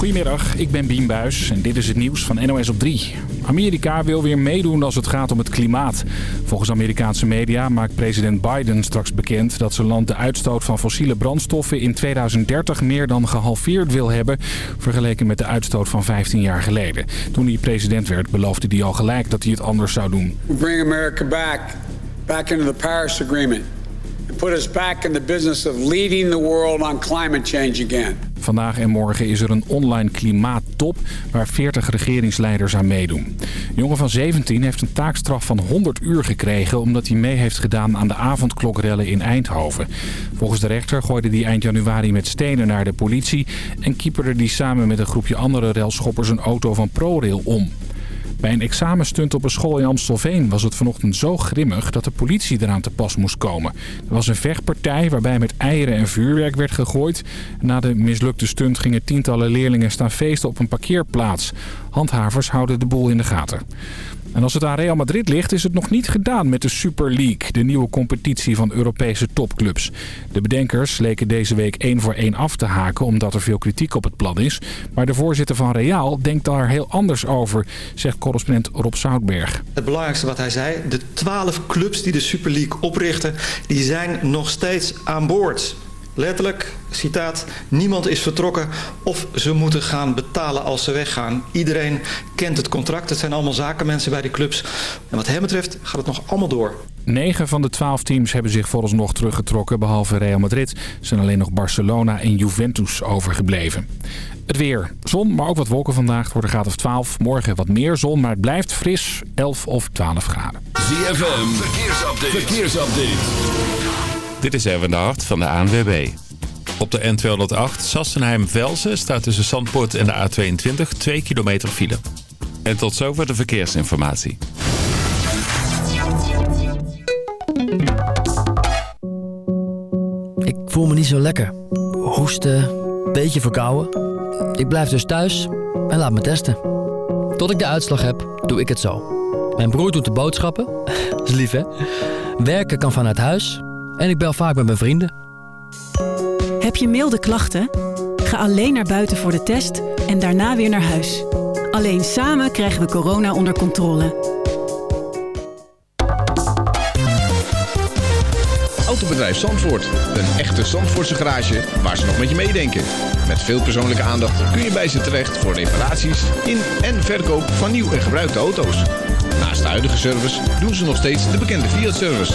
Goedemiddag, ik ben Bien Buis en dit is het nieuws van NOS op 3. Amerika wil weer meedoen als het gaat om het klimaat. Volgens Amerikaanse media maakt president Biden straks bekend... dat zijn land de uitstoot van fossiele brandstoffen in 2030 meer dan gehalveerd wil hebben... vergeleken met de uitstoot van 15 jaar geleden. Toen hij president werd beloofde hij al gelijk dat hij het anders zou doen. Bring America back, back into the Paris Agreement. Put us back in the business of leading the world on climate change again. Vandaag en morgen is er een online klimaattop waar 40 regeringsleiders aan meedoen. Een jongen van 17 heeft een taakstraf van 100 uur gekregen omdat hij mee heeft gedaan aan de avondklokrellen in Eindhoven. Volgens de rechter gooide hij eind januari met stenen naar de politie en kieperde die samen met een groepje andere relschoppers een auto van ProRail om. Bij een examenstunt op een school in Amstelveen was het vanochtend zo grimmig dat de politie eraan te pas moest komen. Er was een vechtpartij waarbij met eieren en vuurwerk werd gegooid. Na de mislukte stunt gingen tientallen leerlingen staan feesten op een parkeerplaats. Handhavers houden de boel in de gaten. En als het aan Real Madrid ligt is het nog niet gedaan met de Super League, de nieuwe competitie van Europese topclubs. De bedenkers leken deze week één voor één af te haken omdat er veel kritiek op het plan is. Maar de voorzitter van Real denkt daar heel anders over, zegt correspondent Rob Zoutberg. Het belangrijkste wat hij zei, de twaalf clubs die de Super League oprichten, die zijn nog steeds aan boord. Letterlijk, citaat, niemand is vertrokken of ze moeten gaan betalen als ze weggaan. Iedereen kent het contract, het zijn allemaal zakenmensen bij die clubs. En wat hem betreft gaat het nog allemaal door. Negen van de twaalf teams hebben zich vooralsnog teruggetrokken, behalve Real Madrid. Zijn alleen nog Barcelona en Juventus overgebleven. Het weer. Zon, maar ook wat wolken vandaag. Het wordt een graad of 12. Morgen wat meer zon, maar het blijft fris. 11 of 12 graden. ZFM, verkeersupdate. verkeersupdate. Dit is Erwin de Hart van de ANWB. Op de N208 Sassenheim-Velsen staat tussen Zandpoort en de A22 2 kilometer file. En tot zover de verkeersinformatie. Ik voel me niet zo lekker. Hoesten, beetje verkouden. Ik blijf dus thuis en laat me testen. Tot ik de uitslag heb, doe ik het zo. Mijn broer doet de boodschappen. is lief, hè? Werken kan vanuit huis en ik bel vaak met mijn vrienden. Heb je milde klachten? Ga alleen naar buiten voor de test en daarna weer naar huis. Alleen samen krijgen we corona onder controle. Autobedrijf Zandvoort. Een echte Zandvoortse garage waar ze nog met je meedenken. Met veel persoonlijke aandacht kun je bij ze terecht voor reparaties in en verkoop van nieuw en gebruikte auto's. Naast de huidige service doen ze nog steeds de bekende Fiat-service.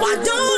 Why don't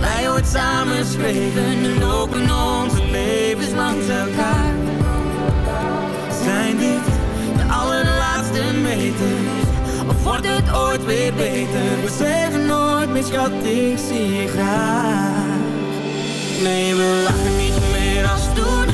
wij ooit samen schreven, nu lopen onze levens langs elkaar. Zijn dit De allerlaatste meters, Of wordt het ooit weer beter? We zeggen nooit meer schat, ik zie je graag Nee, we lachen niet meer als toen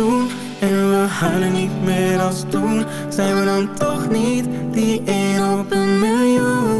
En we huilen niet meer als toen Zijn we dan toch niet die één op een miljoen?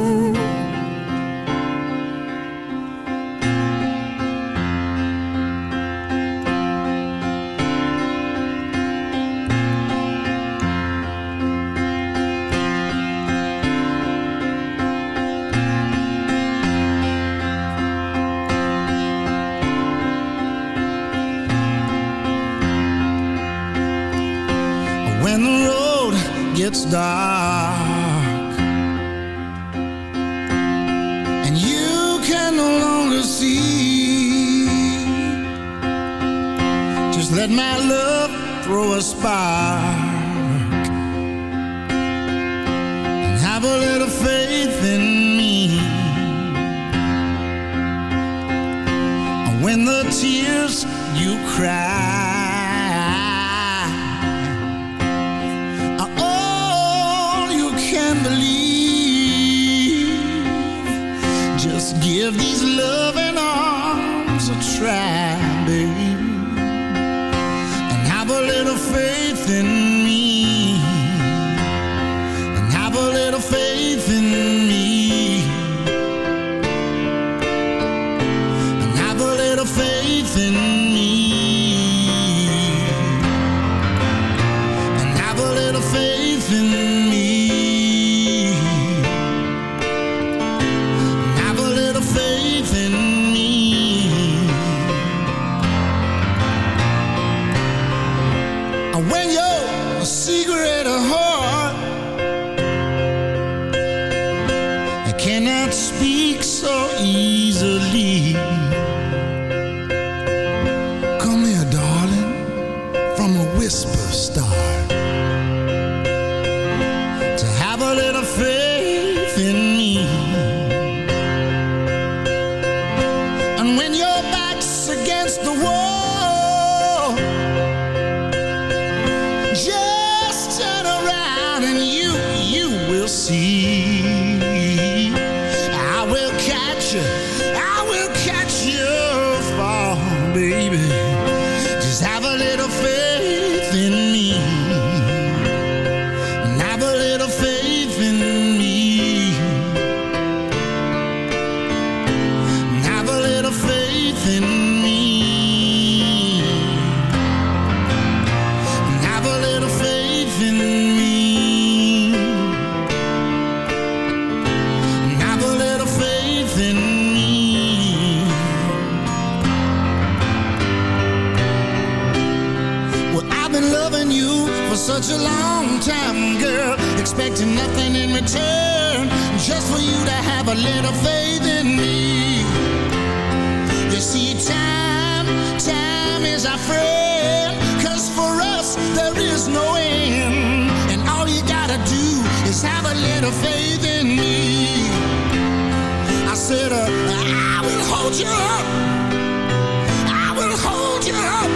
I will hold you up.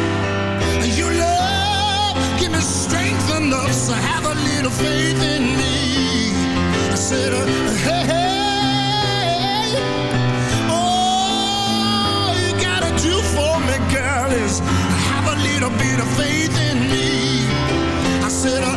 Love, give me strength enough to have a little faith in me. I said, uh, hey, all you gotta do for me, girl, is have a little bit of faith in me. I said, uh,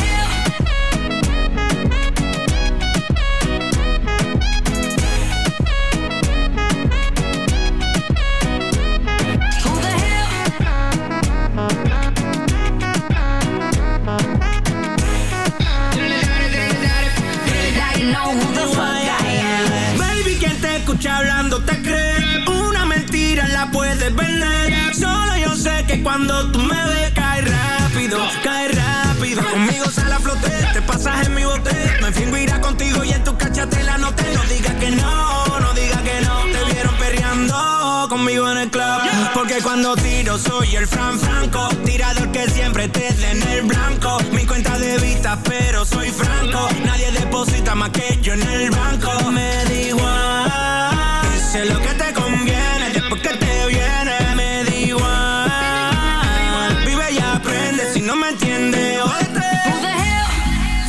cuando tiro soy el Fran Franco. Tirador que siempre te den el blanco. Mi cuenta de vista, pero soy franco. Nadie deposita más que yo en el banco. Me da igual. Sé lo que te conviene, después que te viene. Me da igual. Vive y aprende si no me entiende. Who the hell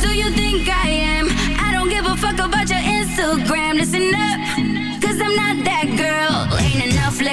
do you think I am? I don't give a fuck about your Instagram. Listen up, cause I'm not that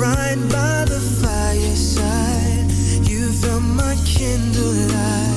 right by the fireside, you felt my candlelight. in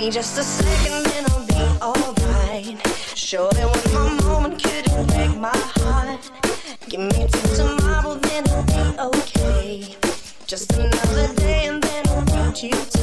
me just a second and I'll be alright. Sure, there was my moment couldn't break my heart. Give me till tomorrow, then I'll be okay. Just another day and then I'll meet you.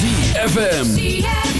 ZFM.